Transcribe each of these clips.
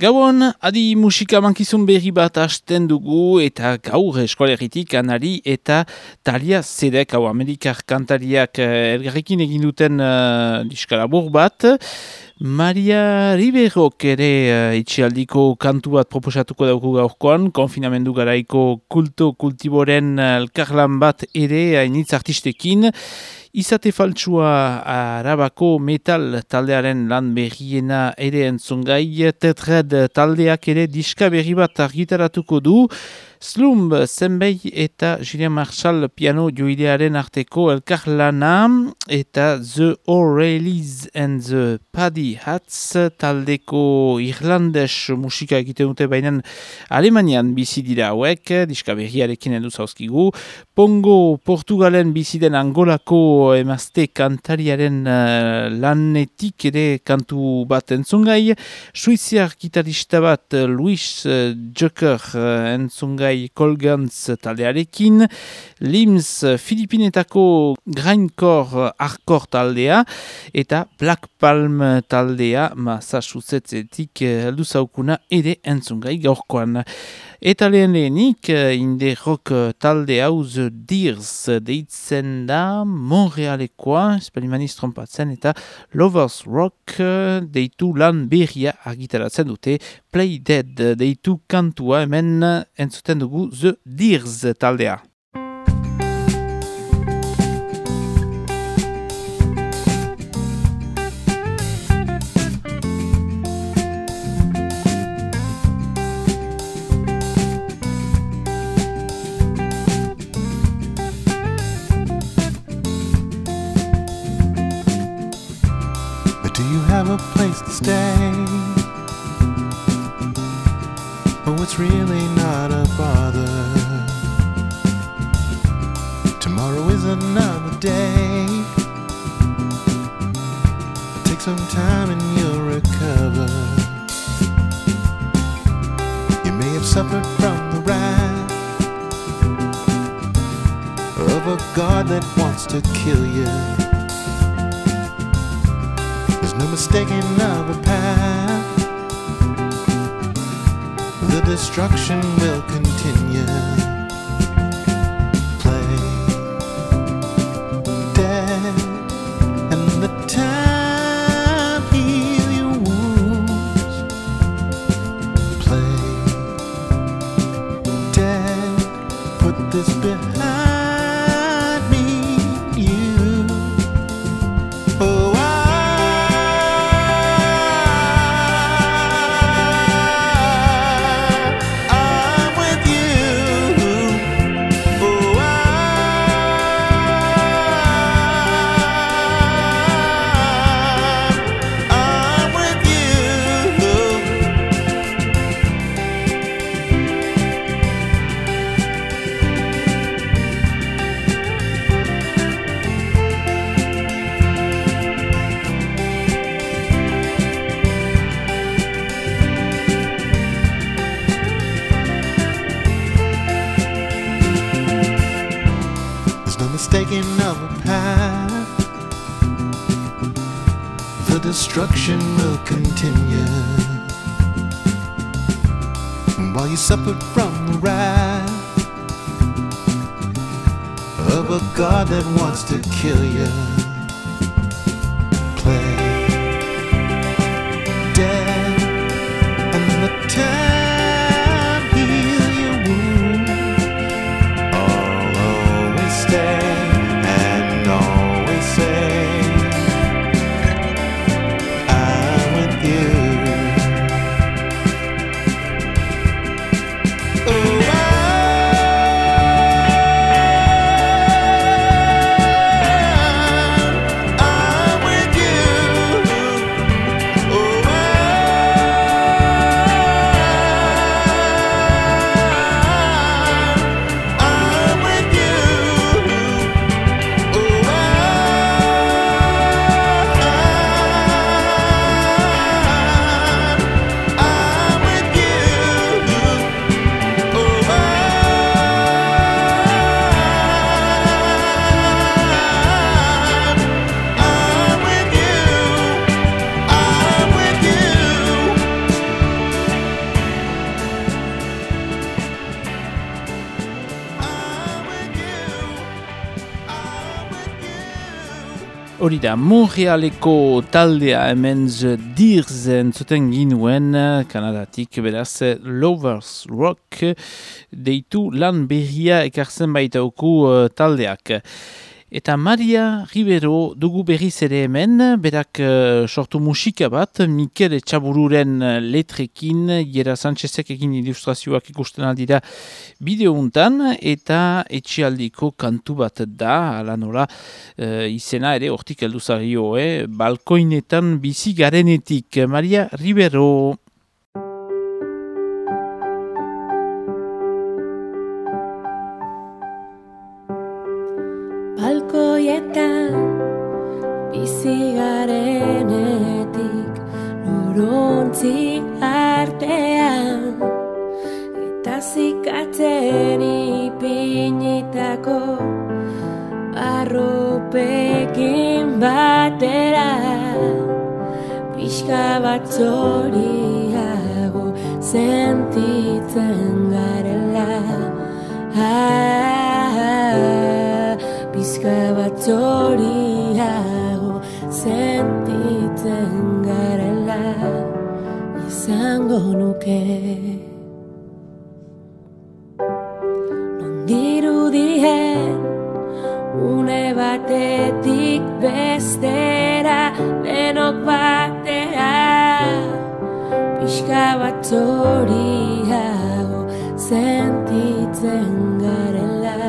Gauan, adi musika mankizun berri bat hasten dugu eta gaur eskolegitik anari eta talia zedek, hau amerikar kantariak uh, elgarrekin egin duten uh, diskalabur bat. Maria Riberok ere uh, itxialdiko kantu bat proposatuko dauku gaurkoan, konfinamendu garaiko kulto kultiboren elkarlan bat ere hainitz artistekin. Izate faltsua arabako metal taldearen lan berriena ere entzungai, tetred taldeak ere diska berri bat argitaratuko du, Slumb zenbei eta Julien Marshall piano joidearen arteko elkar lana eta The O'Reillys and the Paddy Hats taldeko irlandes musika egiten dute bainan Alemanian bizi dira hauek, diska berriarekin edu zauzkigu. Pongo Portugalen bizi den Angolako emazte kantariaren uh, lanetik ere kantu bat entzungai. Suiziar gitarista bat Luis uh, Joker uh, entzungai Colgans taldearekin, Lims Filipinetako Grindcore Hardcore taldea, eta Black Palm taldea Massachusettsetik heldu zaukuna ere entzungai gaurkoan. Eta lehen lehenik, inde rock talde hauz dirz deitzen da Montrealekoa, espelimaniz trompatzen eta Lovers Rock deitu lan berria argitaratzen dute Play Dead deitu kantua hemen entzuten dugu ze dirz taldea. To kill you. There's no mistaking of a path. The destruction will continue. There's no mistaking of a path. The destruction will continue. While you suffer from the wrath of a God that wants to kill you, Da, Montrealeko taldea hemen dirzen zuten ginuen, Kanadatik beraz Lovers Rock, deitu lan berria ekartzen baita oku uh, taldeak. Eta Maria Rivero dugu berriz ere hemen, berak uh, sortu musika bat, Mikel Txabururen uh, letrekin, Jera Sanchezek egin ilustrazioak ikusten aldira bideountan, eta etxialdiko kantu bat da, ala nola, uh, izena ere, hortik elduzario, eh? balkoinetan bizi garenetik. Maria Rivero... norontzi artean eta zikatzen ipinitako arropekin batera. Pixka bat zoriago sentitzen garela. Pizka bat zoriago sentitzen izango nuke. Nondiru dien une batetik bestera denok batera pixka bat zoriago sentitzen garela.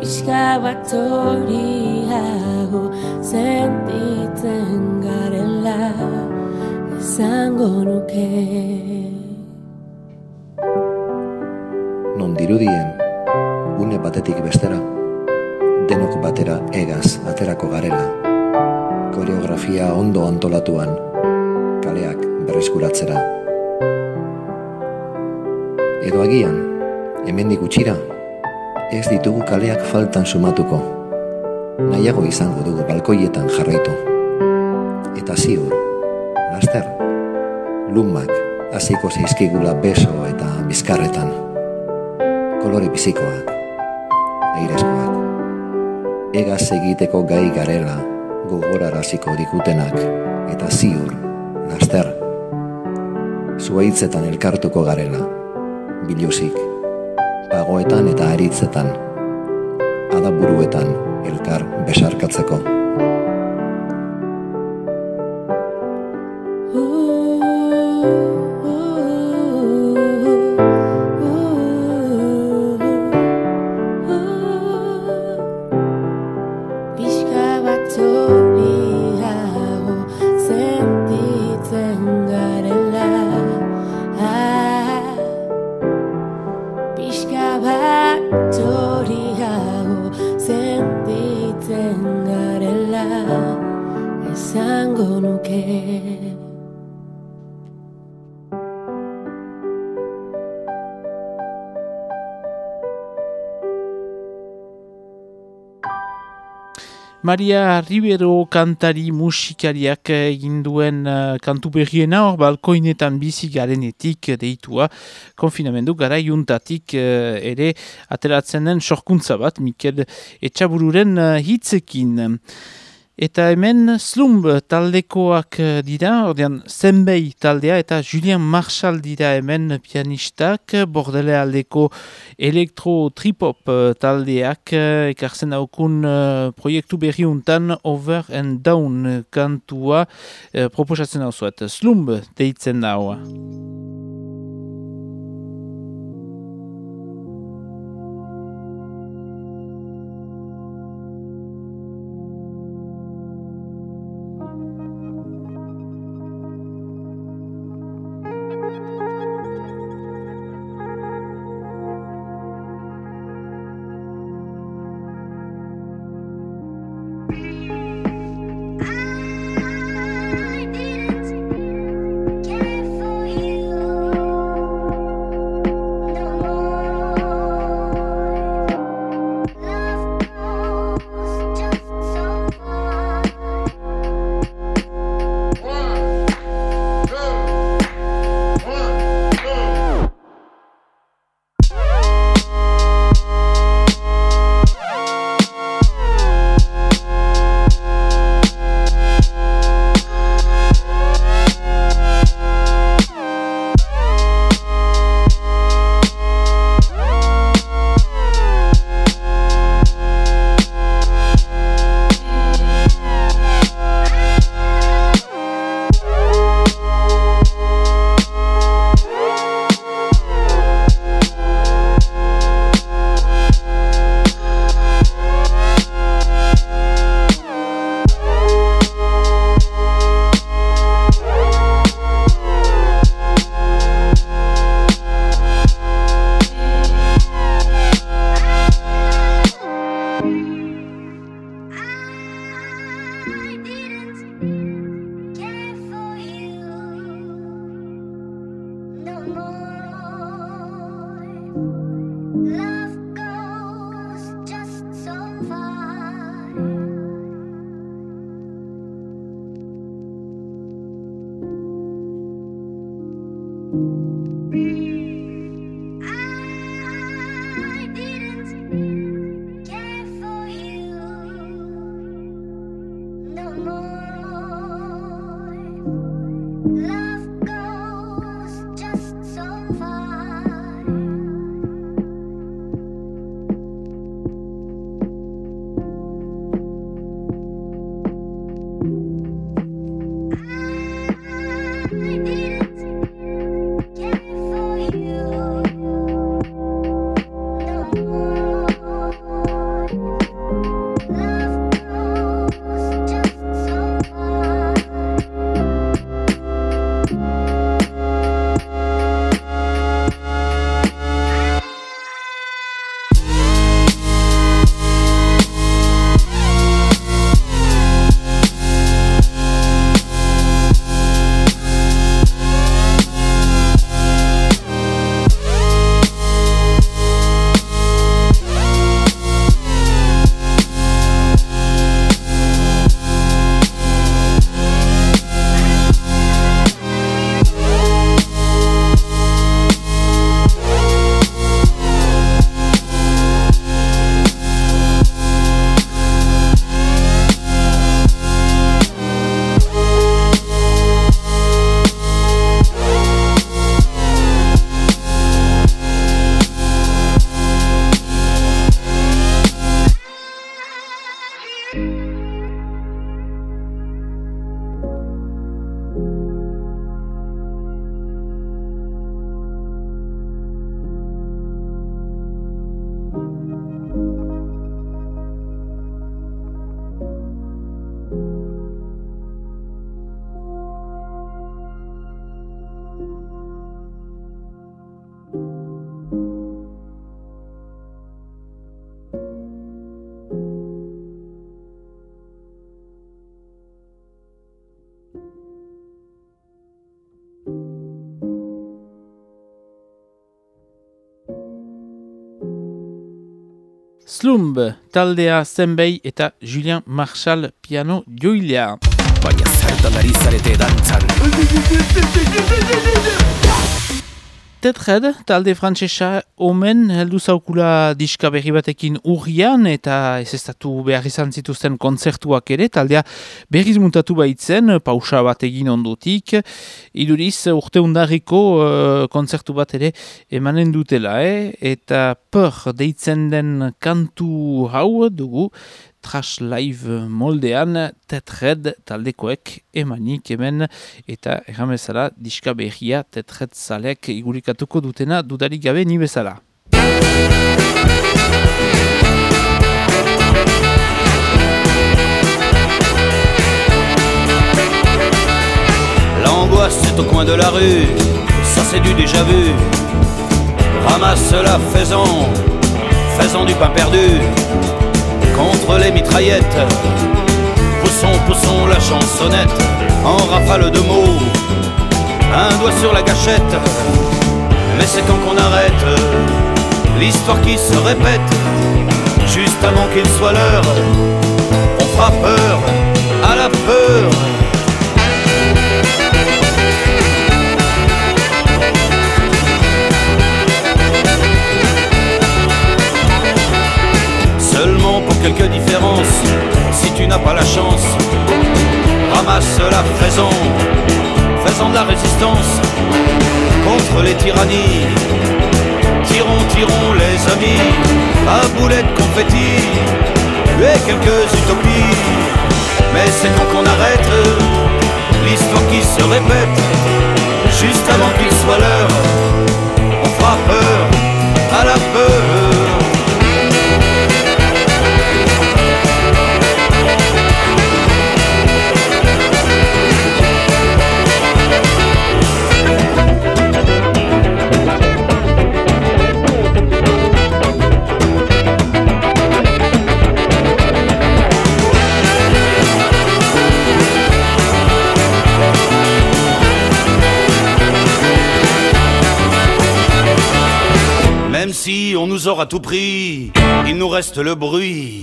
Pixka bat horiago sentitzen garela izango nuke Non dirudien, une batetik bestera, denok batera egaz aterako garela, koreografia ondo antolatuan, kaleak berreskuratzera. Edo agian, hemendik gutxira, ez ditugu kaleak faltan sumatuko. Nahiago izango dugu balkoietan jarraitu. Eta ziur, laster, lumak hasiko zeizkigula beso eta bizkarretan. Kolore bizikoak, airezkoak. Egaz egiteko gai garela gogoraraziko dikutenak eta ziur, laster, zuaitzetan elkartuko garela, biluzik pagoetan eta aritzetan, adaburuetan elkar besarkatzeko. Maria Rivero kantari musikariak egin duen uh, kantu berriena hor balkoinetan bizi garenetik deitua konfinamendu gara juntatik uh, ere ateratzen den sorkuntza bat Mikel Etxabururen uh, hitzekin. Eta hemen slumb taldekoak eh, dira, ordean zenbei taldea eta Julian Marshall dira hemen pianistak, bordele aldeko elektro-tripop eh, taldeak eh, ekartzen daukun proiektu berriuntan Over and Down kantua proposatzen hau zuet. Slumb deitzen daua. One, Slumb, taldea zenbei eta Julian Marshall piano joilea. Baina zertan ari zarete dantzan Tetred, talde frantsesa omen heldu zaukula diska berri batekin urrian eta ez estatu behar izan zituzten kontzertuak ere, taldea berriz mutatu baitzen, pausa bat egin ondotik, iduriz urte undarriko uh, kontzertu bat ere emanen dutela, eh? eta per deitzen den kantu hau dugu, trash live moldean tetred taldekoek emanik hemen eta erramezala diska behia tetred zalek igurikatuko dutena dudarik gabe. L'angoisse est au coin de la rue, ça c'est du déjà vu. Ramasse la faisan, faisan du pain perdu contre les mitraillettes. Poussons, poussons la chansonnette en rafale de mots. Un doigt sur la gâchette, mais c'est quand qu'on arrête l'histoire qui se répète. Juste avant qu'il soit l'heure, on fera peur à la peur. Quelques différences si tu n'as pas la chance. Ramasse la faisant, faisant de la résistance contre les tyrannies. Tirons, tirons les amis à boulettes confetti, et quelques utopies. Mais c'est quand qu'on arrête l'histoire qui se répète, juste avant qu'il soit l'heure. On fera peur à la peur. Si on nous aura tout pris, il nous reste le bruit.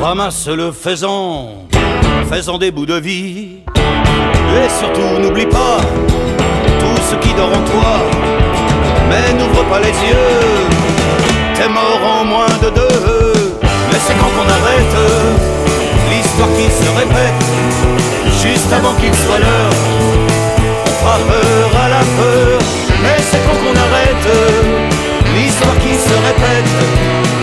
Ramasse le faisan, faisant des bouts de vie. Et surtout, n'oublie pas tout ce qui dort en toi, mais n'ouvre pas les yeux. T'es mort en moins de deux, mais c'est quand qu'on arrête l'histoire qui se répète, juste avant qu'il soit l'heure. On peur à la peur, mais c'est quand qu'on arrête l'histoire qui se répète,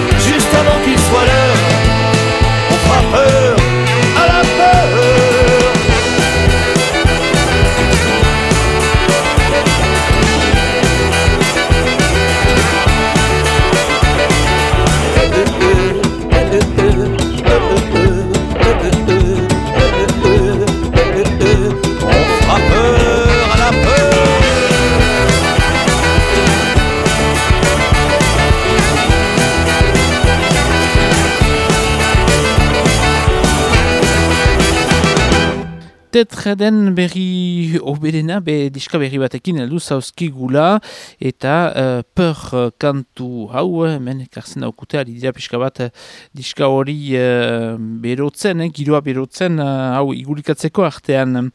Tetreden berri oberena, be diska berri batekin heldu zauzkigula, eta uh, per uh, kantu hau, hemen ekartzen daukute, ari dira pixka bat eh, diska hori uh, berotzen, eh, giroa berotzen, uh, hau igurikatzeko artean.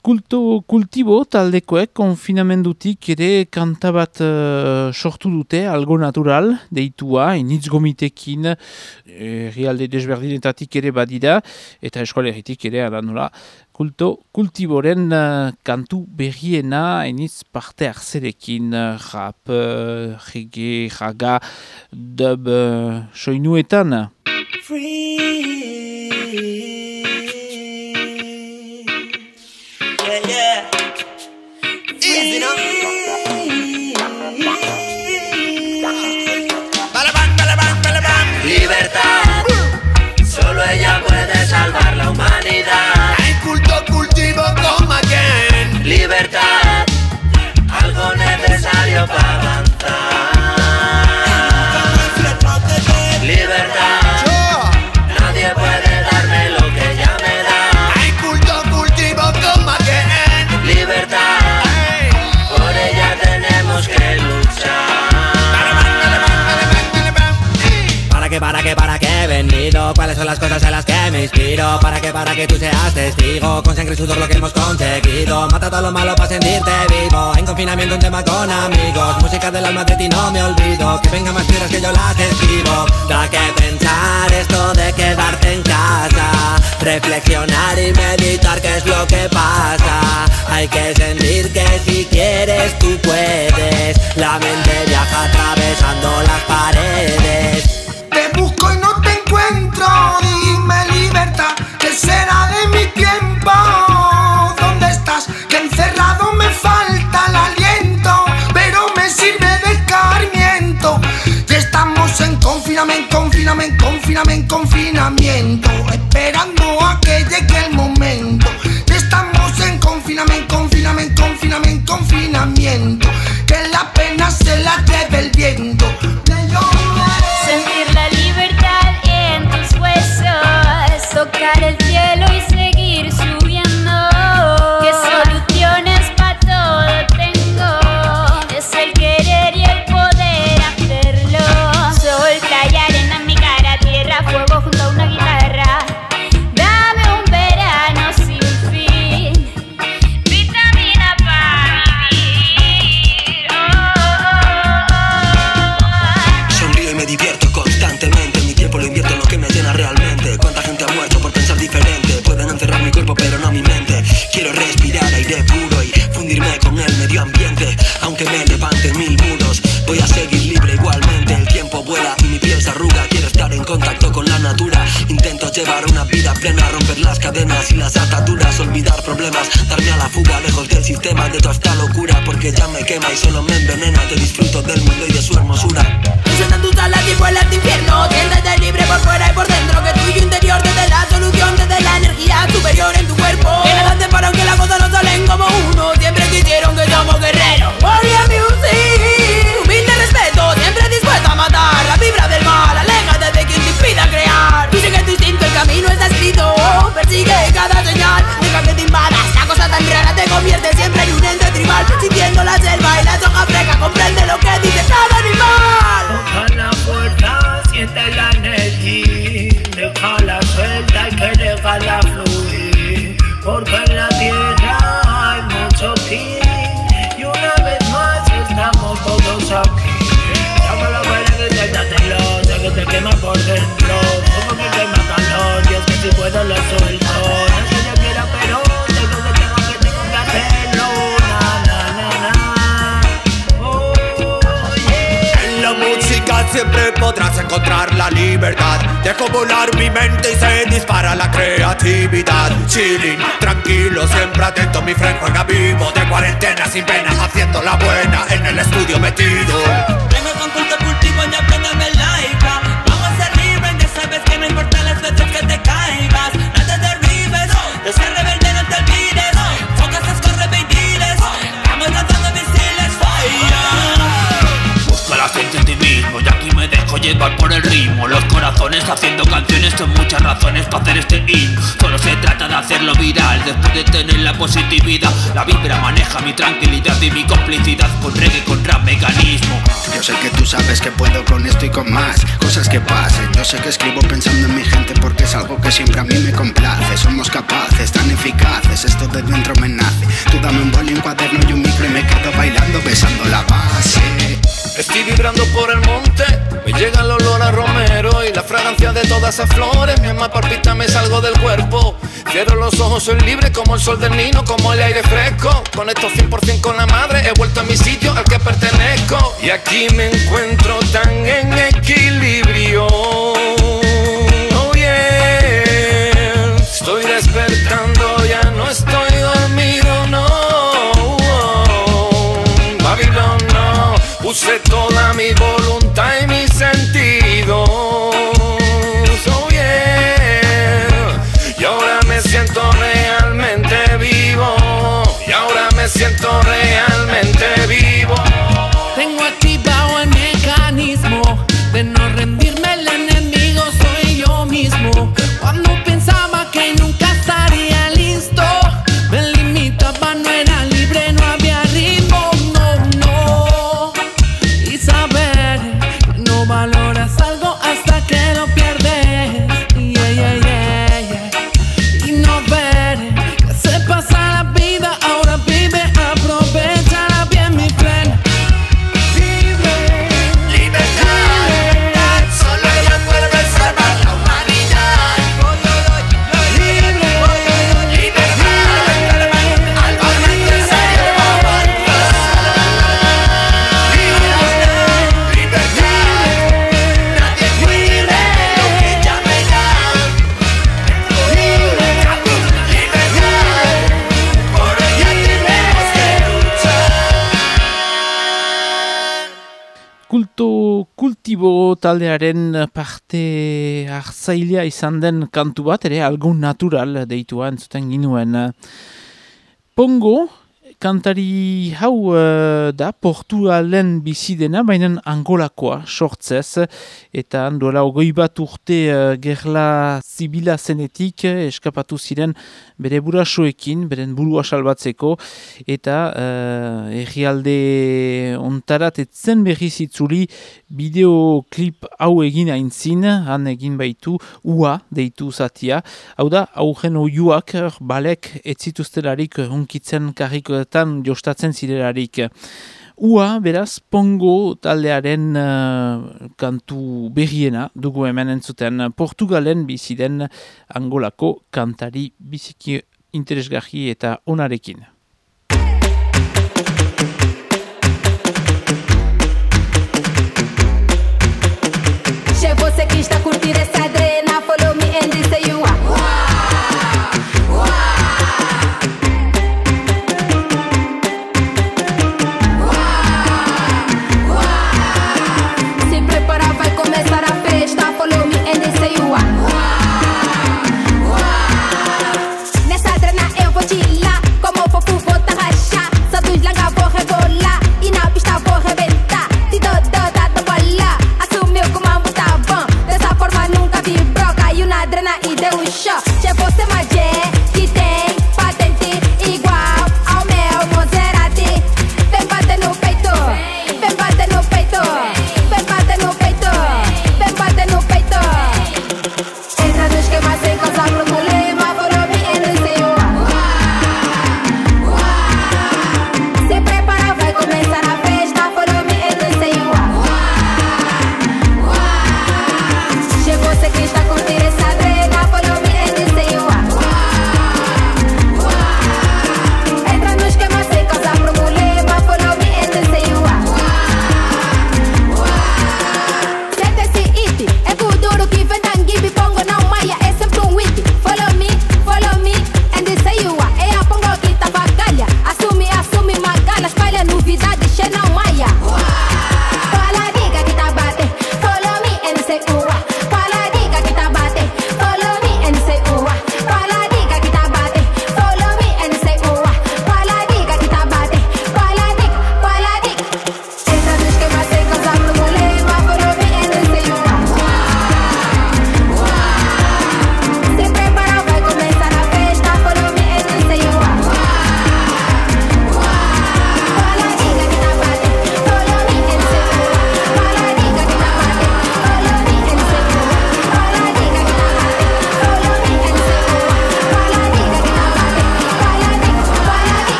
Kulto, kultibo taldekoek konfinamendutik ere kanta bat uh, sortu dute, algo natural, deitua, initz gomitekin, realde desberdinetatik ere badira, eta eskolegitik ere, ara nola, kulto kultiboren uh, kantu berriena eniz parte hartzerekin uh, rap, uh, reggae, raga, dub uh, soinuetan. Yeah, las cosas en las que me inspiro? ¿Para qué, para que tú seas testigo? Con sangre y sudor lo que hemos conseguido. Mata todo lo malo para sentirte vivo. En confinamiento un tema con amigos. Música del alma de ti no me olvido. Que vengan más piedras que yo las escribo. Da que pensar esto de quedarte en casa. Reflexionar y meditar qué es lo que pasa. Hay que sentir que si quieres tú puedes. La mente viaja atravesando las paredes busco y no te encuentro, dime libertad, ¿qué será de mi tiempo? ¿Dónde estás? Que encerrado me falta el aliento, pero me sirve de escarmiento. Ya estamos en confinamiento, confinamiento, confinamiento, confinamiento, esperando a que llegue el momento. Ya estamos en confinamiento, confinamiento, confinamiento, confinamiento, que la pena se la lleve el viento. Sentir la en contacto con la natura. Intento llevar una vida plena, romper las cadenas y las ataduras, olvidar problemas, darme a la fuga lejos del sistema de toda esta locura. Porque ya me quema y solo me envenena. Te disfruto del mundo y de su hermosura. En tus alas y vuela al infierno Siéntete libre por fuera y por dentro Que tuyo interior desde la solución Desde la energía superior en tu cuerpo Que nada te paran, que las cosas no salen como uno Siempre quisieron que somos guerreros Warrior Music Humilde respeto, siempre dispuesto a matar La vibra del escrito Persigue cada señal, deja que te invadas La cosa tan rara te convierte siempre en un ente tribal. Sintiendo la selva y la soja fresca Comprende lo que dice cada animal. Toca la fuerza, siente la energía, déjala suelta, hay que fluir, en la tierra podrás encontrar la libertad Dejo volar mi mente y se dispara la creatividad. Chilling, tranquilo, siempre atento Mi friend juega vivo De cuarentena sin pena Haciendo la buena en el estudio metido por el ritmo Los corazones haciendo canciones son muchas razones para hacer este hit Solo se trata de hacerlo viral después de tener la positividad. La vibra maneja mi tranquilidad y mi complicidad con reggae, con rap, mecanismo. Yo sé que tú sabes que puedo con esto y con más Cosas que pasen, yo sé que escribo pensando en mi gente Porque es algo que siempre a mí me complace. Somos capaces, tan eficaces, esto de dentro me nace. Tú dame un boli, un cuaderno y un micro y me quedo bailando besando la base Estoy vibrando por el monte, me llega el olor a romero y la fragancia de todas esas flores. Mi alma palpita, me salgo del cuerpo. Cierro los ojos, soy libre como el sol del Nino, como el aire fresco. Conecto 100% con la madre, he vuelto a mi sitio al que pertenezco. Y aquí me encuentro tan en equilibrio. siento real. Kultibo taldearen parte hartzailea izan den kantu bat, ere algo natural deitua entzuten ginuen. Pongo, kantari hau eh, da Portugalen bizi dena, baina angolakoa sortzez, eta duela ogoi bat urte uh, gerla zibila zenetik eh, eskapatu ziren bere burasoekin, beren burua salbatzeko, eta uh, errialde ontarat etzen berriz itzuli bideoklip hau egin aintzin, han egin baitu ua deitu zatia. Hau da, augen oiuak eh, balek etzituztelarik hunkitzen karrikoetan jostatzen zirelarik. Ua, beraz, pongo taldearen uh, kantu berriena dugu hemen entzuten Portugalen biziden angolako kantari biziki interesgarri eta onarekin. Se você que está a curtir essa adrena, follow me and say Morena e Deusha. Ce foste mai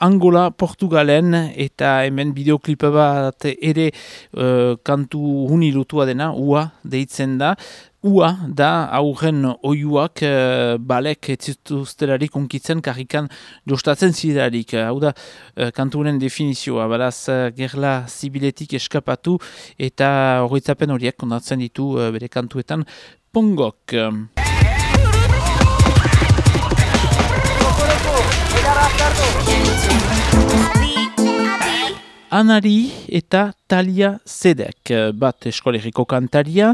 Angola Portugalen eta hemen bideoklipa bat ere eh, kantu huni lotua dena, ua deitzen da. Ua da aurren oiuak uh, balek etzituztelarik unkitzen karrikan jostatzen zidelarik. Hau da uh, kanturen definizioa, baraz uh, gerla zibiletik eskapatu eta horretzapen horiek kondatzen ditu uh, bere kantuetan Pongok. Anari eta Talia Zedek, bat eskolegiko kantaria,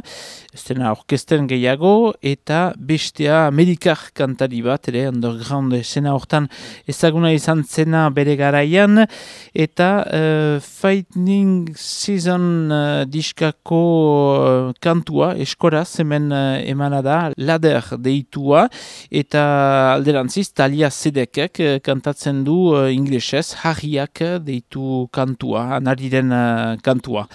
estena orkesten gehiago, eta bestea Amerikar kantari bat, ere, underground esena hortan ezaguna izan zena bere garaian, eta uh, Fighting Season uh, diskako uh, kantua, eskoraz, hemen uh, emana da, lader deitua, eta alderantziz, Talia Zedekek uh, kantatzen du uh, inglesez, harriak deitu kantua, anariren uh, kantua.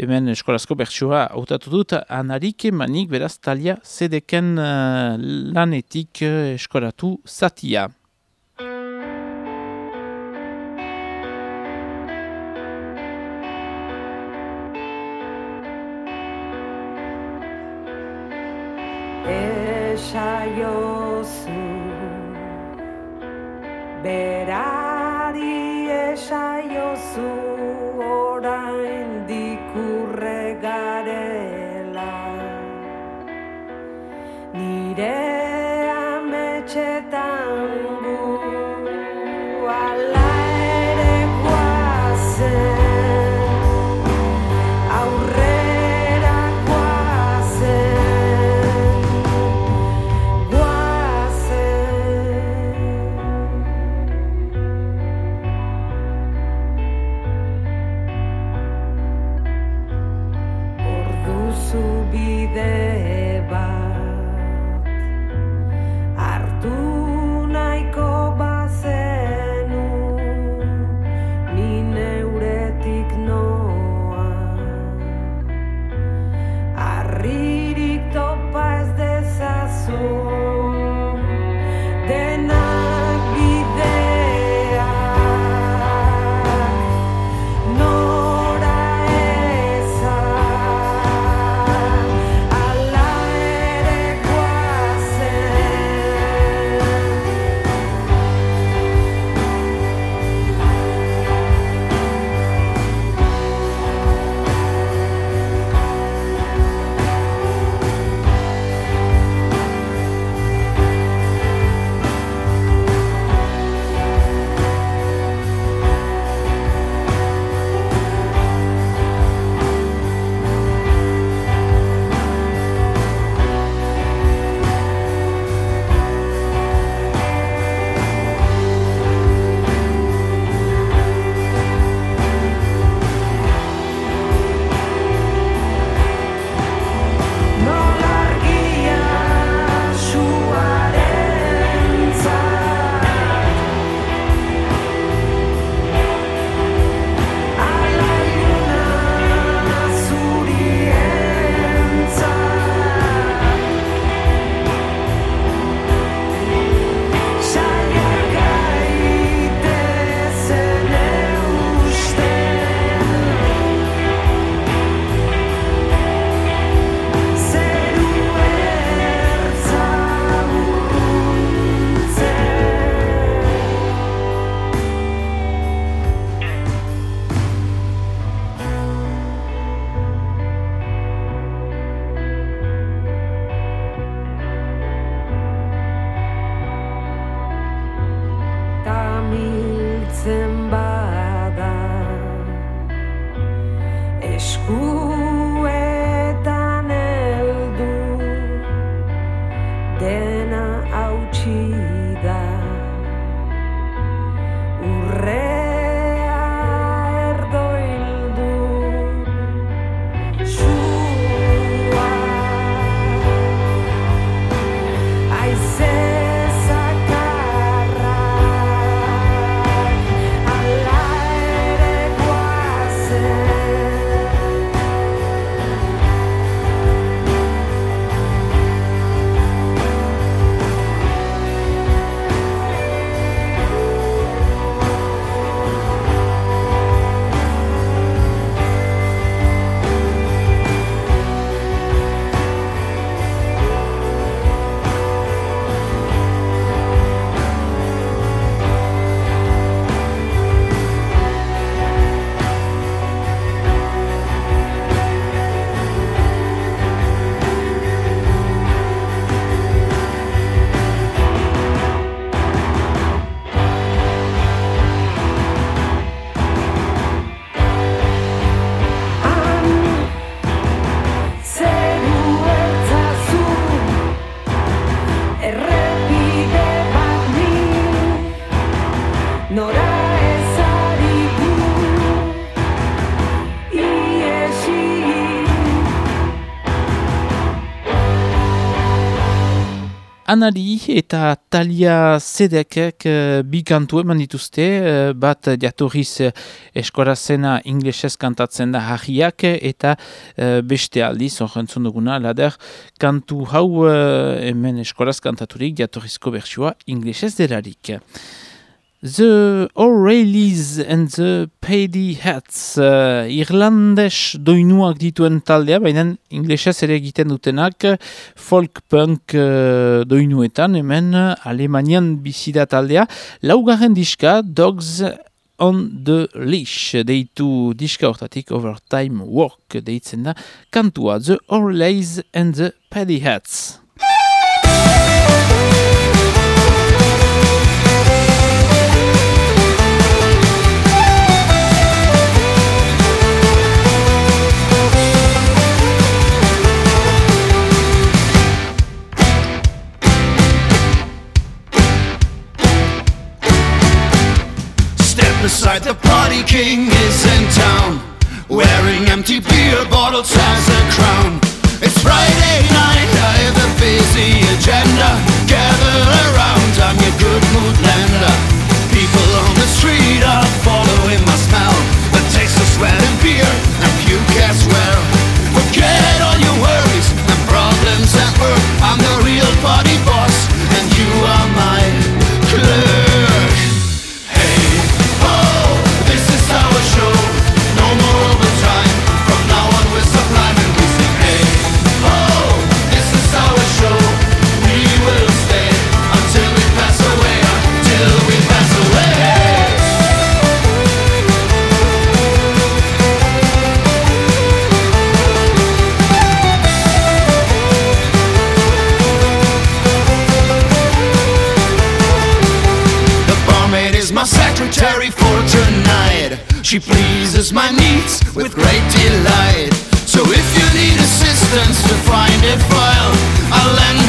Hemen eskolazko bertsua hautatu dut anarik emanik beraz talia zedeken uh, lanetik uh, eskolatu zatia. Esaiozu Berari esaiozu Nire ametxetan gu ala ere guazen Aurrera Anari eta Talia Zedekek uh, bi kantu eman dituzte, uh, bat jatorriz uh, eskorazena inglesez kantatzen da harriak eta uh, beste aldiz, horrentzun duguna, lader, kantu hau uh, hemen eskoraz kantaturik jatorrizko bertsua inglesez delarik. The O'Reillys and the Paddy Hats uh, Irlandes doinuak dituen taldea, baina inglesez ere egiten dutenak folk punk uh, doinuetan, hemen Alemanian bizida taldea. Laugarren diska, Dogs on the Leash, deitu diska hortatik Overtime Work, deitzen da kantua The O'Reillys and the Paddy Hats. Step the party king is in town Wearing empty beer bottles as a crown. It's Friday night, I have a busy agenda. Gather around, I'm your good mood lender. People on the street are following my smell She pleases my needs with great delight. So if you need assistance to find a file, I'll lend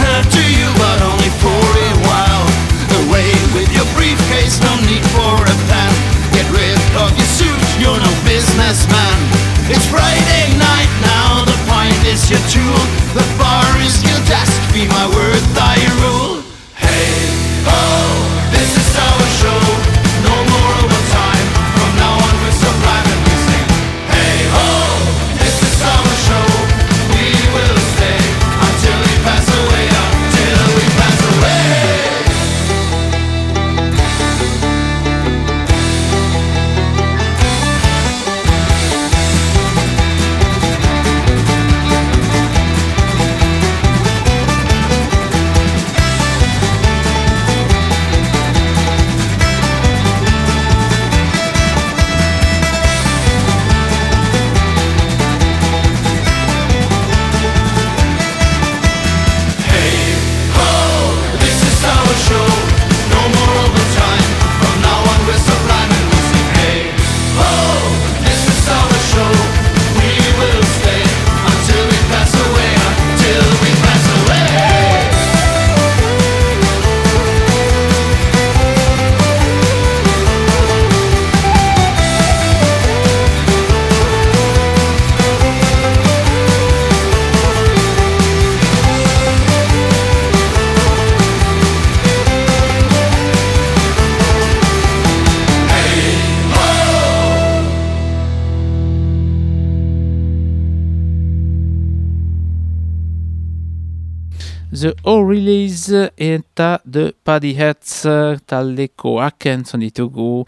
The O'Reillys eta The Paddy Hats taldekoak entzun ditugu.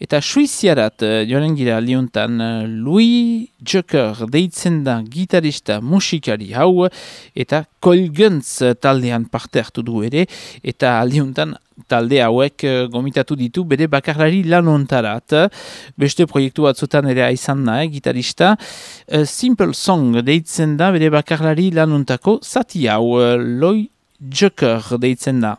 Eta suiziarat eh, joan gira liuntan eh, Louis Joker deitzen da gitarista musikari hau eta Kolgantz taldean parte hartu du ere eta aldiuntan talde hauek eh, gomitatu ditu bere bakarlari lanontarat. Beste proiektu batzutan ere izan da, eh, gitarista. Eh, Simple Song deitzen da bere bakarlari lanontako zati hau eh, Louis Joker deitzen da.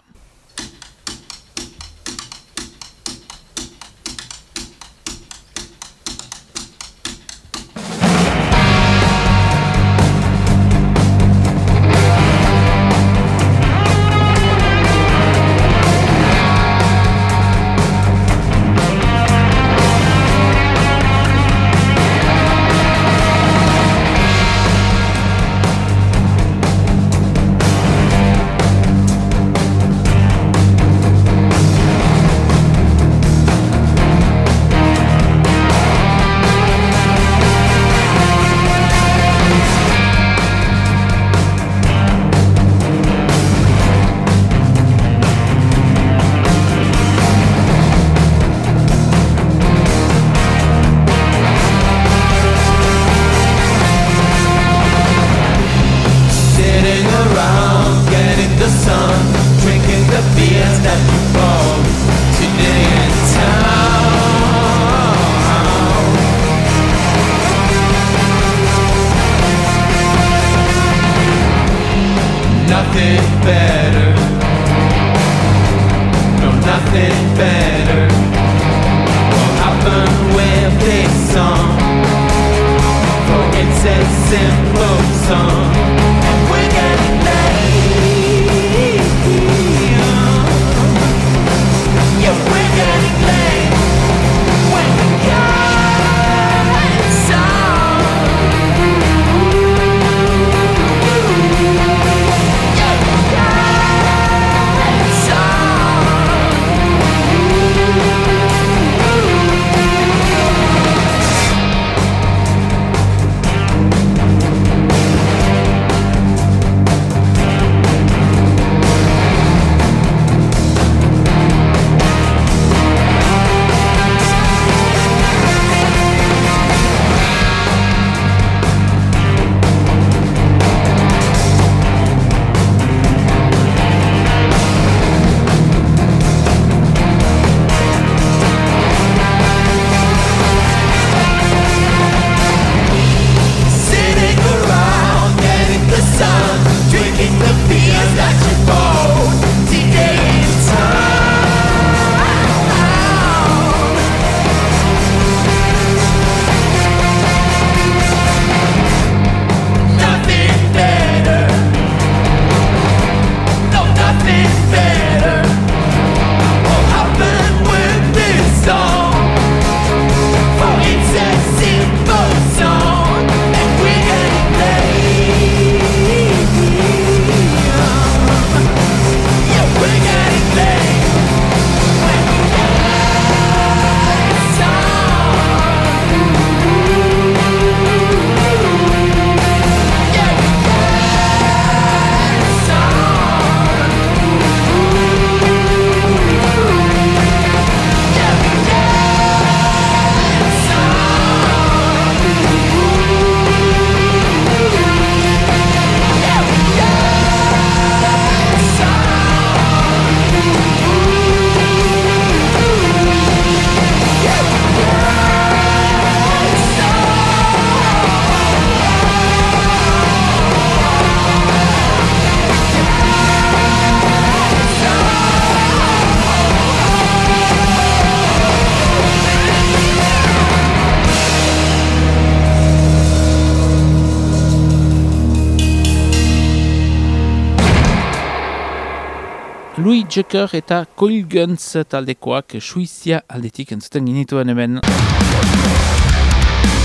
Jecker eta Coil Guns taldekoak Suizia aldetik entzuten ginituen hemen.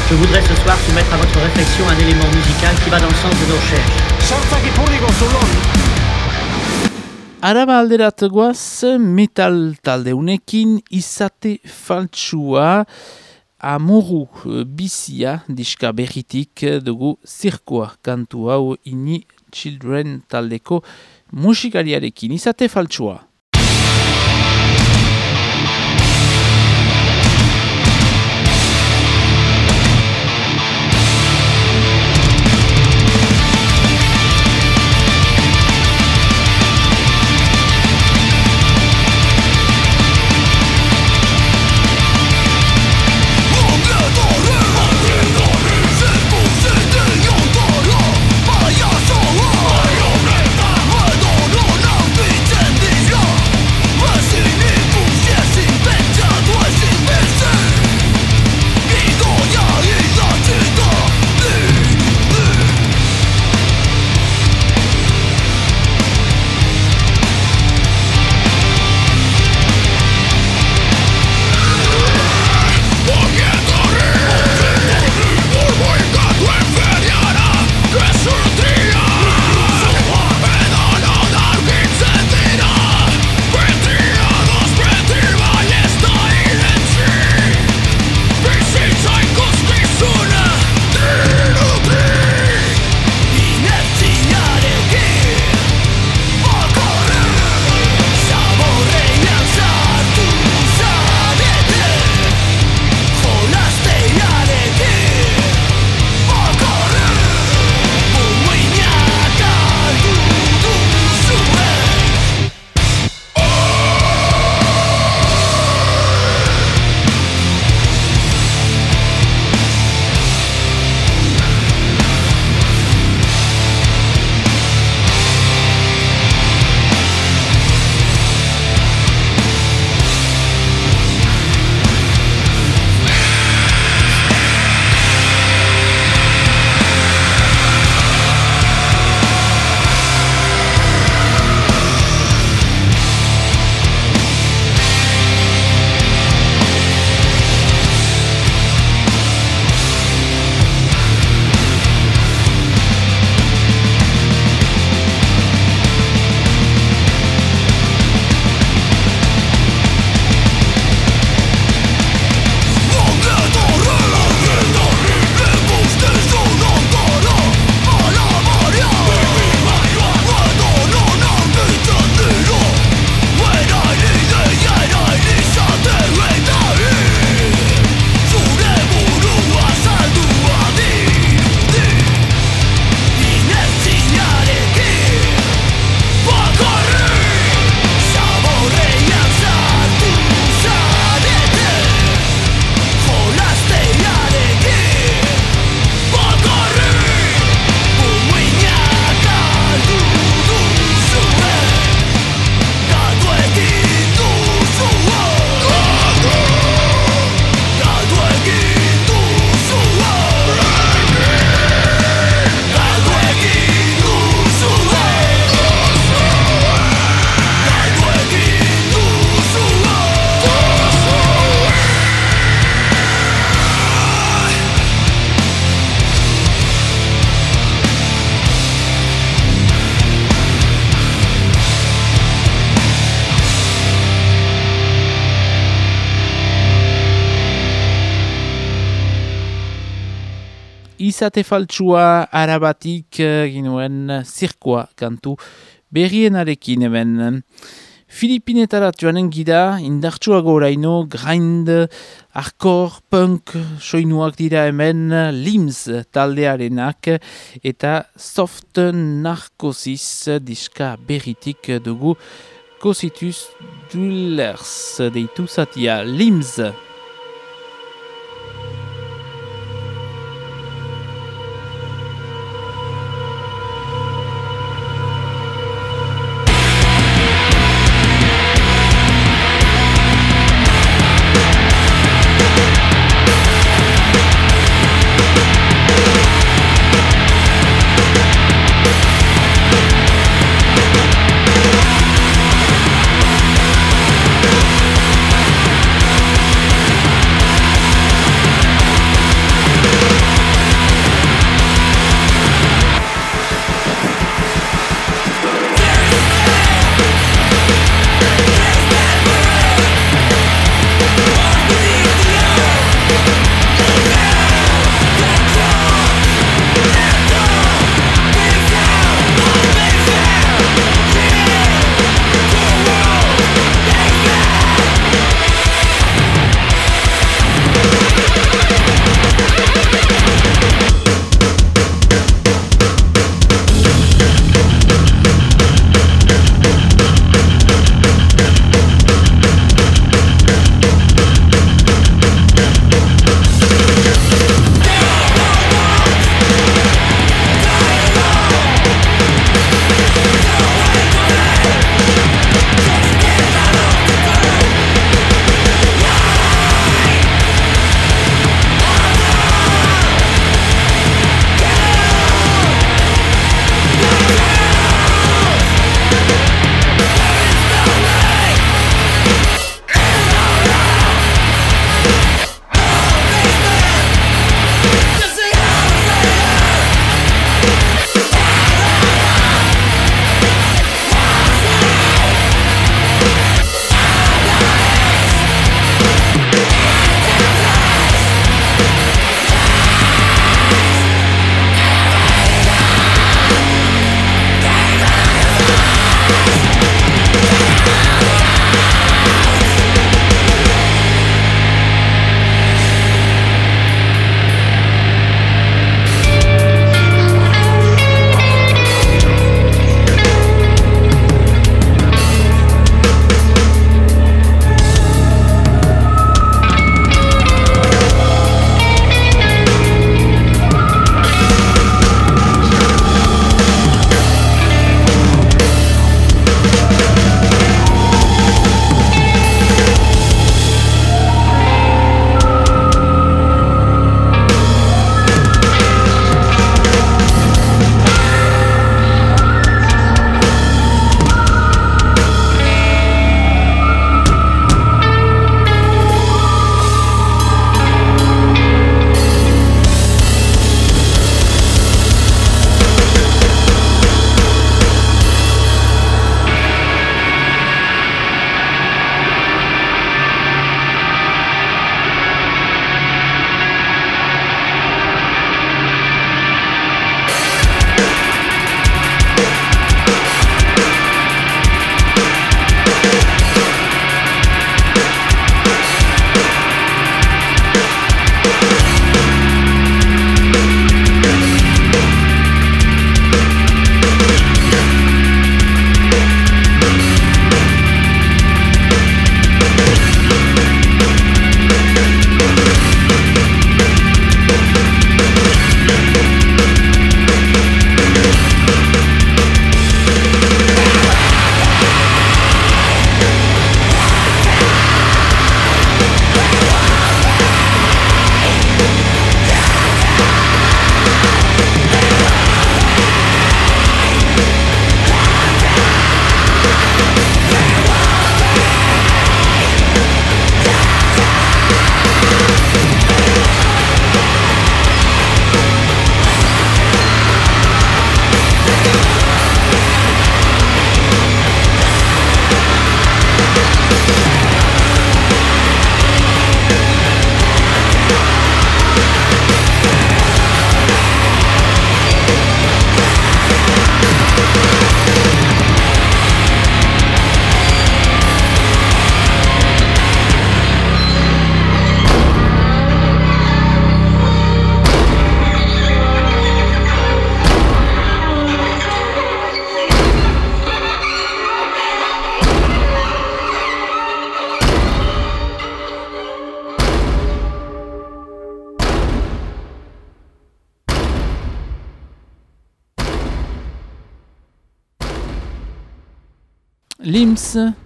Je voudrais ce soir soumettre à votre réflexion un élément musical qui va dans le sens de nos recherches. Araba alderat guaz, metal talde unekin izate faltsua amoru eh, bizia diska berritik dugu zirkoa kantu hau ini children taldeko musikariarekin izate faltsua. Izate faltsua arabatik eh, ginuen zirkoa kantu berrienarekin hemen. Filipinetarat joanen gira, indartsuago oraino, grind, hardcore, punk, soinuak dira hemen, lims taldearenak, eta soft narkosis diska berritik dugu, kositus dullers deitu zatia, lims.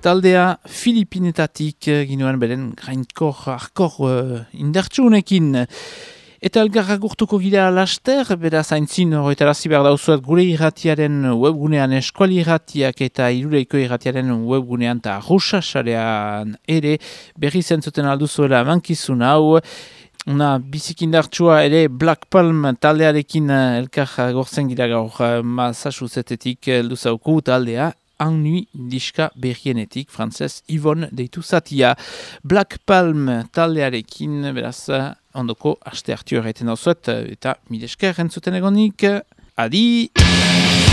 Taldea Filipinetatik eh, ginuen beren grainkor, arkor uh, indartsunekin. Eta elgarra gurtuko gira laster, beraz haintzin horretarazi behar dauzuet gure irratiaren webgunean eskuali irratiak eta irureiko irratiaren webgunean eta rusasarean ere berri zentzuten alduzuela mankizun hau. Una bizikindartsua ere Black Palm taldearekin eh, elkar gortzen gira gaur Massachusettsetik elduzauku taldea Ennui diska berrienetik, frantzez Yvonne deitu zatia. Black Palm taldearekin, beraz, ondoko aste hartu erraiten dauzuet, eta midesker entzuten egonik, adi!